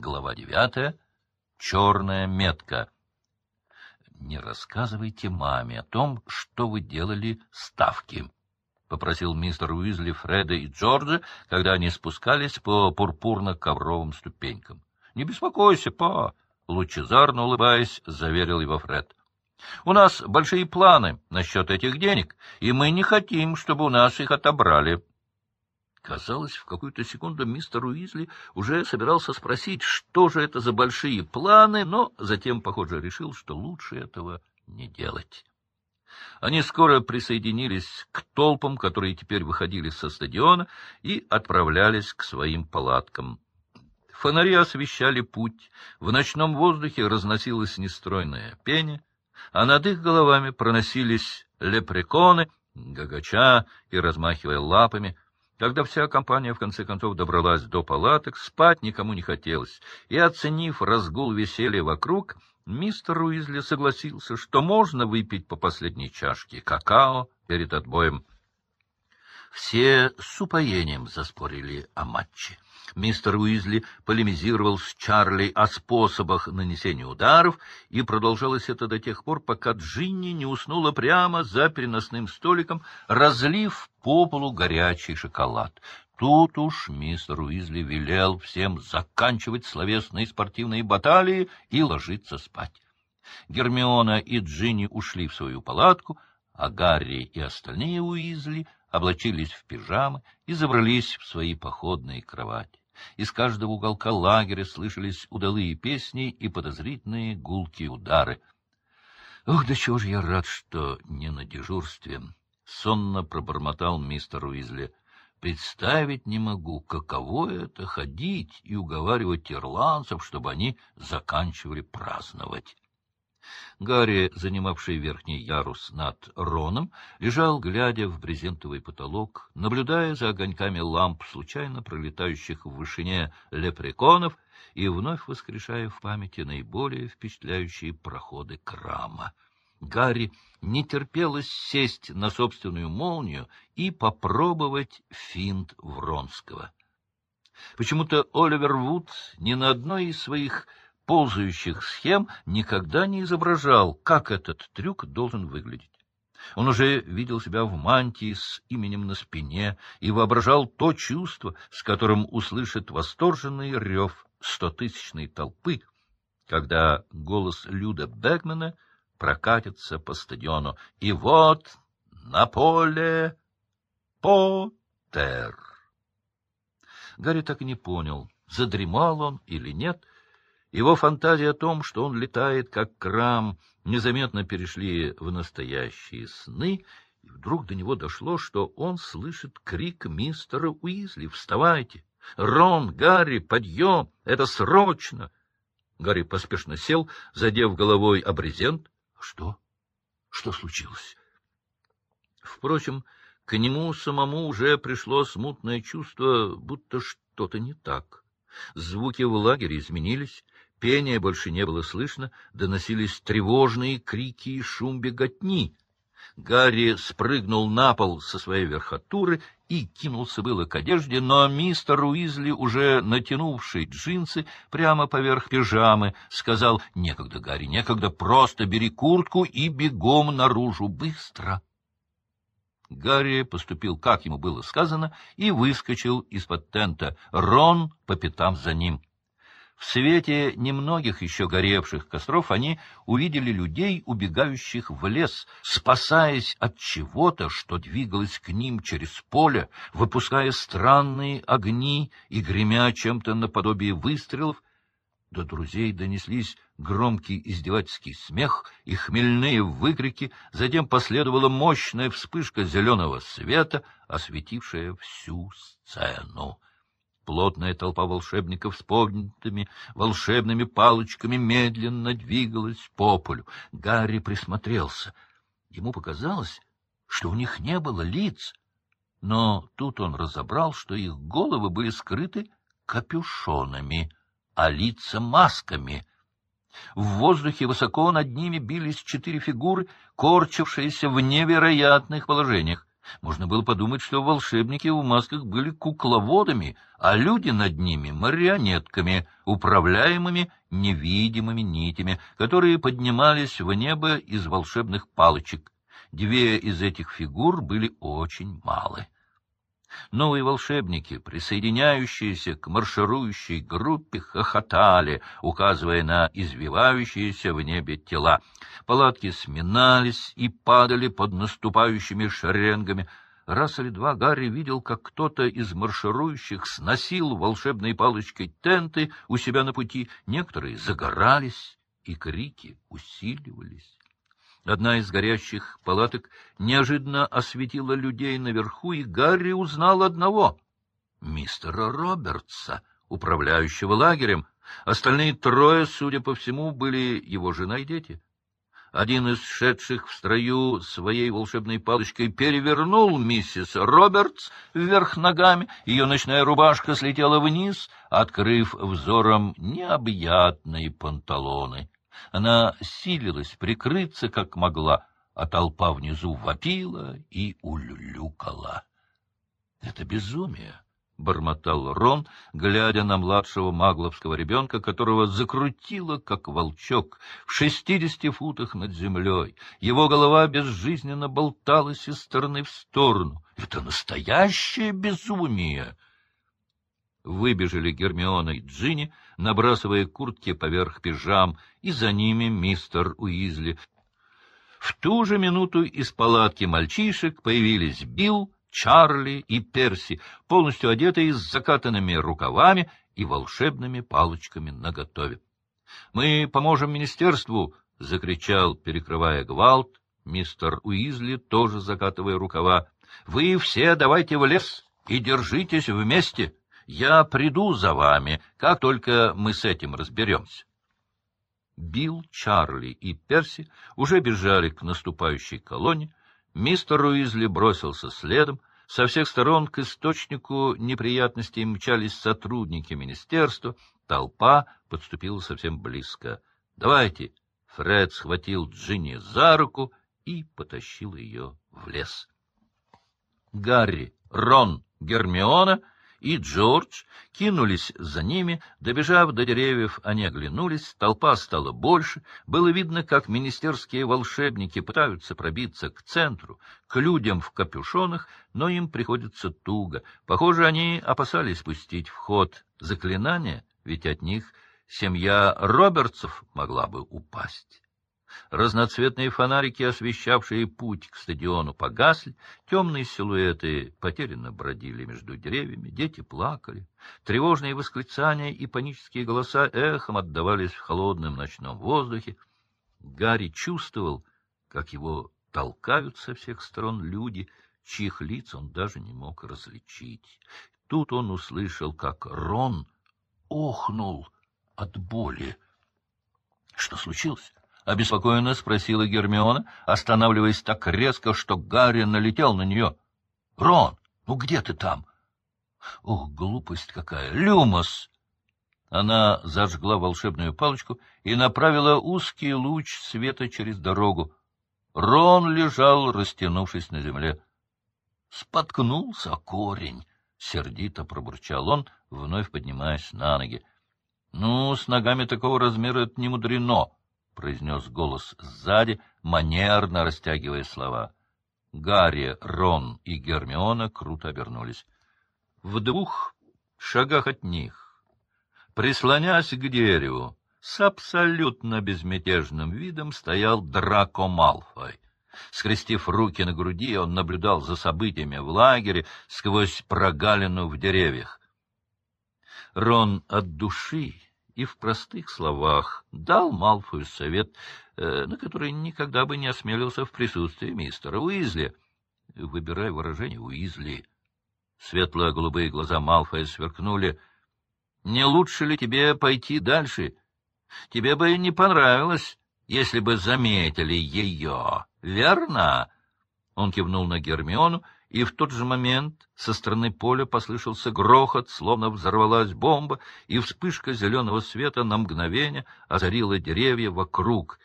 Глава девятая. Черная метка. Не рассказывайте маме о том, что вы делали ставки, — попросил мистер Уизли Фреда и Джорджа, когда они спускались по пурпурно-ковровым ступенькам. — Не беспокойся, па, — лучезарно улыбаясь, заверил его Фред. — У нас большие планы насчет этих денег, и мы не хотим, чтобы у нас их отобрали. Казалось, в какую-то секунду мистер Уизли уже собирался спросить, что же это за большие планы, но затем, похоже, решил, что лучше этого не делать. Они скоро присоединились к толпам, которые теперь выходили со стадиона и отправлялись к своим палаткам. Фонари освещали путь, в ночном воздухе разносилось нестройное пение, а над их головами проносились лепреконы, гагача и размахивая лапами. Когда вся компания в конце концов добралась до палаток, спать никому не хотелось, и, оценив разгул веселья вокруг, мистер Уизли согласился, что можно выпить по последней чашке какао перед отбоем. Все с упоением заспорили о матче. Мистер Уизли полемизировал с Чарли о способах нанесения ударов, и продолжалось это до тех пор, пока Джинни не уснула прямо за переносным столиком, разлив по полу горячий шоколад. Тут уж мистер Уизли велел всем заканчивать словесные спортивные баталии и ложиться спать. Гермиона и Джинни ушли в свою палатку, а Гарри и остальные Уизли облачились в пижамы и забрались в свои походные кровати. Из каждого уголка лагеря слышались удалые песни и подозрительные гулкие удары. — Ох, да чего же я рад, что не на дежурстве! — сонно пробормотал мистер Уизли. — Представить не могу, каково это — ходить и уговаривать ирландцев, чтобы они заканчивали праздновать. Гарри, занимавший верхний ярус над Роном, лежал, глядя в брезентовый потолок, наблюдая за огоньками ламп, случайно пролетающих в вышине лепреконов, и вновь воскрешая в памяти наиболее впечатляющие проходы крама. Гарри не терпелось сесть на собственную молнию и попробовать финт Вронского. Почему-то Оливер Вуд ни на одной из своих ползающих схем никогда не изображал, как этот трюк должен выглядеть. Он уже видел себя в мантии с именем на спине и воображал то чувство, с которым услышит восторженный рев стотысячной толпы, когда голос Люда Бекмана прокатится по стадиону. И вот на поле Поттер. Гарри так и не понял, задремал он или нет, — его фантазии о том, что он летает как крам, незаметно перешли в настоящие сны, и вдруг до него дошло, что он слышит крик мистера Уизли «Вставайте! Рон, Гарри, подъем! Это срочно!» Гарри поспешно сел, задев головой обрезент. «Что? Что случилось?» Впрочем, к нему самому уже пришло смутное чувство, будто что-то не так. Звуки в лагере изменились, Пения больше не было слышно, доносились тревожные крики и шум беготни. Гарри спрыгнул на пол со своей верхотуры и кинулся было к одежде, но мистер Уизли, уже натянувший джинсы прямо поверх пижамы, сказал «Некогда, Гарри, некогда, просто бери куртку и бегом наружу, быстро!» Гарри поступил, как ему было сказано, и выскочил из-под тента. Рон по пятам за ним. В свете немногих еще горевших костров они увидели людей, убегающих в лес, спасаясь от чего-то, что двигалось к ним через поле, выпуская странные огни и гремя чем-то наподобие выстрелов. До друзей донеслись громкий издевательский смех и хмельные выкрики, затем последовала мощная вспышка зеленого света, осветившая всю сцену. Плотная толпа волшебников с поднятыми волшебными палочками медленно двигалась по полю. Гарри присмотрелся. Ему показалось, что у них не было лиц, но тут он разобрал, что их головы были скрыты капюшонами, а лица — масками. В воздухе высоко над ними бились четыре фигуры, корчившиеся в невероятных положениях. Можно было подумать, что волшебники в масках были кукловодами, а люди над ними — марионетками, управляемыми невидимыми нитями, которые поднимались в небо из волшебных палочек. Две из этих фигур были очень малы. Новые волшебники, присоединяющиеся к марширующей группе, хохотали, указывая на извивающиеся в небе тела. Палатки сминались и падали под наступающими шеренгами. Раз или два Гарри видел, как кто-то из марширующих сносил волшебной палочкой тенты у себя на пути. Некоторые загорались, и крики усиливались. Одна из горящих палаток неожиданно осветила людей наверху, и Гарри узнал одного — мистера Робертса, управляющего лагерем. Остальные трое, судя по всему, были его жена и дети. Один из шедших в строю своей волшебной палочкой перевернул миссис Робертс вверх ногами, ее ночная рубашка слетела вниз, открыв взором необъятные панталоны. Она силилась прикрыться, как могла, а толпа внизу вопила и улюлюкала. — Это безумие! — бормотал Рон, глядя на младшего магловского ребенка, которого закрутило, как волчок, в шестидесяти футах над землей. Его голова безжизненно болталась из стороны в сторону. Это настоящее безумие! Выбежали Гермиона и Джинни, набрасывая куртки поверх пижам, и за ними мистер Уизли. В ту же минуту из палатки мальчишек появились Билл, Чарли и Перси, полностью одетые с закатанными рукавами и волшебными палочками наготове. — Мы поможем министерству! — закричал, перекрывая гвалт, мистер Уизли, тоже закатывая рукава. — Вы все давайте в лес и держитесь вместе! — я приду за вами, как только мы с этим разберемся. Билл, Чарли и Перси уже бежали к наступающей колонне. Мистер Уизли бросился следом. Со всех сторон к источнику неприятностей мчались сотрудники министерства. Толпа подступила совсем близко. — Давайте! Фред схватил Джинни за руку и потащил ее в лес. Гарри, Рон, Гермиона — и Джордж кинулись за ними. Добежав до деревьев, они оглянулись, толпа стала больше. Было видно, как министерские волшебники пытаются пробиться к центру, к людям в капюшонах, но им приходится туго. Похоже, они опасались пустить в ход заклинания, ведь от них семья Робертсов могла бы упасть. Разноцветные фонарики, освещавшие путь к стадиону, погасли, темные силуэты потерянно бродили между деревьями, дети плакали. Тревожные восклицания и панические голоса эхом отдавались в холодном ночном воздухе. Гарри чувствовал, как его толкают со всех сторон люди, чьих лиц он даже не мог различить. Тут он услышал, как Рон охнул от боли. Что случилось? — обеспокоенно спросила Гермиона, останавливаясь так резко, что Гарри налетел на нее. — Рон, ну где ты там? — Ох, глупость какая! Люмос! Она зажгла волшебную палочку и направила узкий луч света через дорогу. Рон лежал, растянувшись на земле. — Споткнулся корень! — сердито пробурчал он, вновь поднимаясь на ноги. — Ну, с ногами такого размера это не мудрено произнес голос сзади, манерно растягивая слова. Гарри, Рон и Гермиона круто обернулись. В двух шагах от них, прислонясь к дереву, с абсолютно безмятежным видом стоял Драко Малфой. Скрестив руки на груди, он наблюдал за событиями в лагере сквозь прогалину в деревьях. Рон от души и в простых словах дал Малфою совет, э, на который никогда бы не осмелился в присутствии мистера Уизли. Выбирай выражение Уизли. Светло-голубые глаза Малфоя сверкнули. — Не лучше ли тебе пойти дальше? Тебе бы не понравилось, если бы заметили ее, верно? Он кивнул на Гермиону, и в тот же момент со стороны поля послышался грохот, словно взорвалась бомба, и вспышка зеленого света на мгновение озарила деревья вокруг